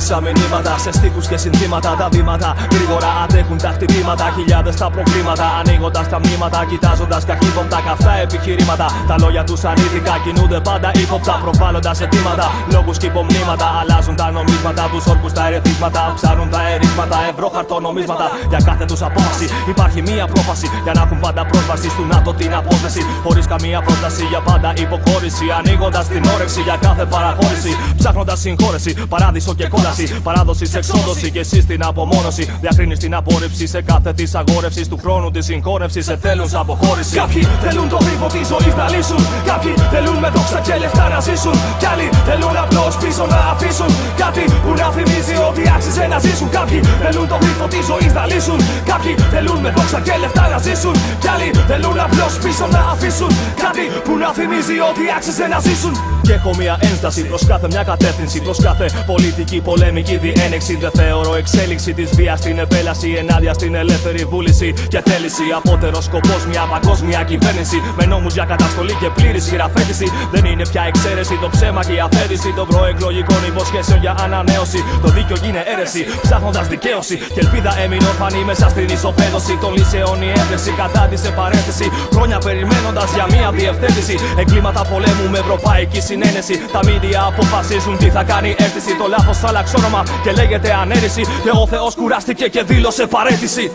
σαν μηνύματα σε στίχους και συνθήματα. Τα βήματα γρήγορα αντέχουν τα χτυπήματα. Χιλιάδες τα προβλήματα. Ανοίγοντας τα μνήματα, κοιτάζοντας καχύποπτα καυτά επιχειρήματα. Τα λόγια τους ανήθικα κινούνται πάντα ύποπτα. Προβάλλοντας αιτήματα, λόγους και υπομνήματα. Αλλάζουν τα νομίσματα, τους όρκους τα ερεθίσματα. Ψάρουν τα ερίσματα, ευρώ χαρτονομίσματα. Για κάθε τους απόφαση υπάρχει μία πρόφαση. Για να έχουν πάντα πρόσβαση του ΝΑΤΟ την απόσταση. Χωρίς καμία πρόταση για πάντα υποχώρηση. Ανοίγοντας την όρεξη για κάθε παραχώρηση. Ψάχνοντας συγχώρεση, παράδεισο και κόλαση. Παράδοση σε εξόδωση και εσύ στην απομόνωση. Διακρίνεις την απόρριψη σε κάθε τη αγόρευση του χρόνου τη συγχώνευση. Σε θέλουν σε αποχώρηση. Κάποιοι θέλουν το γρήγο της ζωής να λύσουν. Κάποιοι θέλουν με δόξα και λεφτά να ζήσουν. Κι άλλοι θέλουν απλώς πίσω να αφήσουν. Κάτι που να θυμίζει ότι άξιζε να ζήσουν. Κάποιοι θέλουν το γρήγο της ζωής να λύσουν. Κάποιοι θέλουν με δόξα και λεφτά να ζήσουν. Κι άλλοι θέλουν απλώς πίσω να αφήσουν. Κάτι που να θυμίζει ότι άξιζε να ζήσουν. Και έχω μια ένσταση προς κάθε μια κατεύθυνση. Προς κάθε πολιτική πολεμική διένεξη. Δεν θεωρώ εξέλιξη της βίας στην επέλαση ενάντια στην ελεύθερη βούληση και θέληση. Απότερος σκοπός μια παγκόσμια κυβέρνηση. Με νόμους για καταστολή και πλήρη χειραφέτηση. Δεν είναι πια εξαίρεση το ψέμα και η αφαίρεση των προεκλογικών υποσχέσεων για ανανέωση. Το δίκαιο γίνεται αίρεση, ψάχνοντας δικαίωση. Και ελπίδα έμεινε ορφανή μέσα στην ισοπαίδωση των λύσεων. Η ένταση κατά της επαρέθεση. Χρόνια περιμένοντας για μια διευθέτηση. Εγκλήματα πολέμου με ευρωπαϊκή συνένεση. Τα μίδια αποφασίζουν τι θα κάνει αίσθηση. Το λάθος άλλαξε όνομα και λέγεται ανέρεση. Και ο Θεός κουράστηκε και δήλωσε παρέτηση.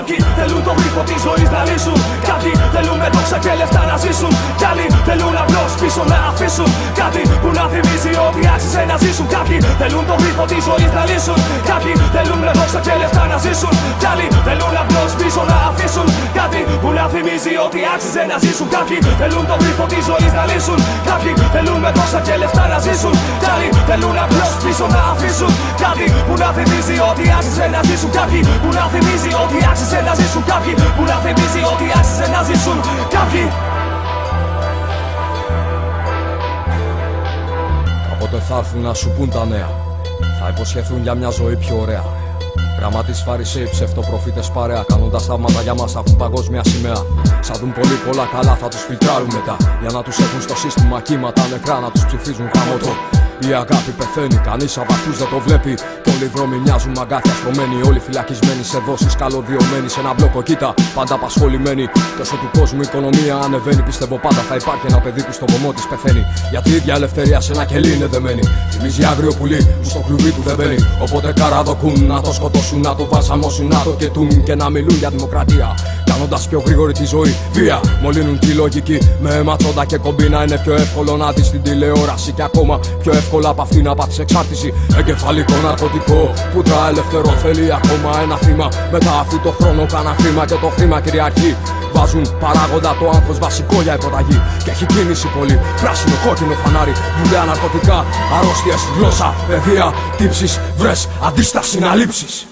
Κάποιοι θέλουν το γρήγο της ζωής να λύσουν. Κάποιοι θέλουν με δόξα και λεφτά να ζήσουν. Κι άλλοι θέλουν απλώς πίσω να αφήσουν. Κάτι που να θυμίζει ότι άξιζε να ζήσουν. Κάποιοι θέλουν το γρήγο της ζωής να λύσουν. Κάποιοι θέλουν με δόξα και λεφτά να ζήσουν. Κι άλλοι θέλουν να θυμίζει ότι άξιζε να ζήσουν. Κάποιοι θέλουν το γρήγο της ζωής να λύσουν. Κάποιοι θέλουν με δόξα και λεφτά να ζήσουν. Κι άλλοι θέλουν απλώς πίσω να αφήσουν. Κάτι που να θυμίζει ότι άξιζε να ζήσουν. Κάποιοι που να θυμίζει ότι άξιζε να ζήσουν. Κάποιοι που να θυμίζει ότι άξιζε να ζήσουν. Κάποιοι Κάποτε θα έρθουν να σου πούν τα νέα. Θα υποσχεθούν για μια ζωή πιο ωραία. Γραμματεί φαρισαίοι, ψευτοπροφήτες παρέα. Κάνοντας θαύματα για μας θα έχουν παγκόσμια σημαία. Σαν δουν πολύ πολλά καλά θα τους φιλτράρουν μετά. Για να τους έχουν στο σύστημα κύματα νεκρά να τους ψηφίζουν χαμότο. Η αγάπη πεθαίνει, κανείς από αυτούς δεν το βλέπει. Κι όλοι οι δρόμοι μοιάζουν μαγκάθια στρωμένοι. Όλοι φυλακισμένοι σε δόσεις καλωδιωμένοι σε ένα μπλοκο. Κοίτα, πάντα απασχολημένοι. Τόσο του κόσμου η οικονομία ανεβαίνει. Πιστεύω πάντα θα υπάρχει ένα παιδί που στο βωμό της πεθαίνει. Γιατί η ίδια ελευθερία σε ένα κελί είναι δεμένη. Θυμίζει άγριο πουλί που στο κλουβί του δεν μπαίνει. Οπότε καραδοκούν να το σκοτώσουν, να το βασαμώσουν, να το κετούν και να μιλούν για δημοκρατία. Κάνοντας πιο γρήγορη τη ζωή, βία. Μολύνουν τη λογική με αιματσόντα και κομπίνα. Είναι πιο εύκολο να δεις την τηλεόραση και ακόμα πιο εύκολα από αυτήν να πάθει εξάρτηση. Εγκεφαλικό ναρκωτικό που τα ελευθερό θέλει ακόμα ένα θύμα. Μετά αυτού το χρόνο κάνα χρήμα και το χρήμα κυριαρχεί. Βάζουν παράγοντα το άγχος βασικό για υποταγή. Και έχει κίνηση πολύ. Πράσινο, κόκκινο φανάρι. Δουλειά ναρκωτικά, αρρώστιες, γλώσσα, παιδεία, τύψεις, βρες, αντίσταση να λείψεις.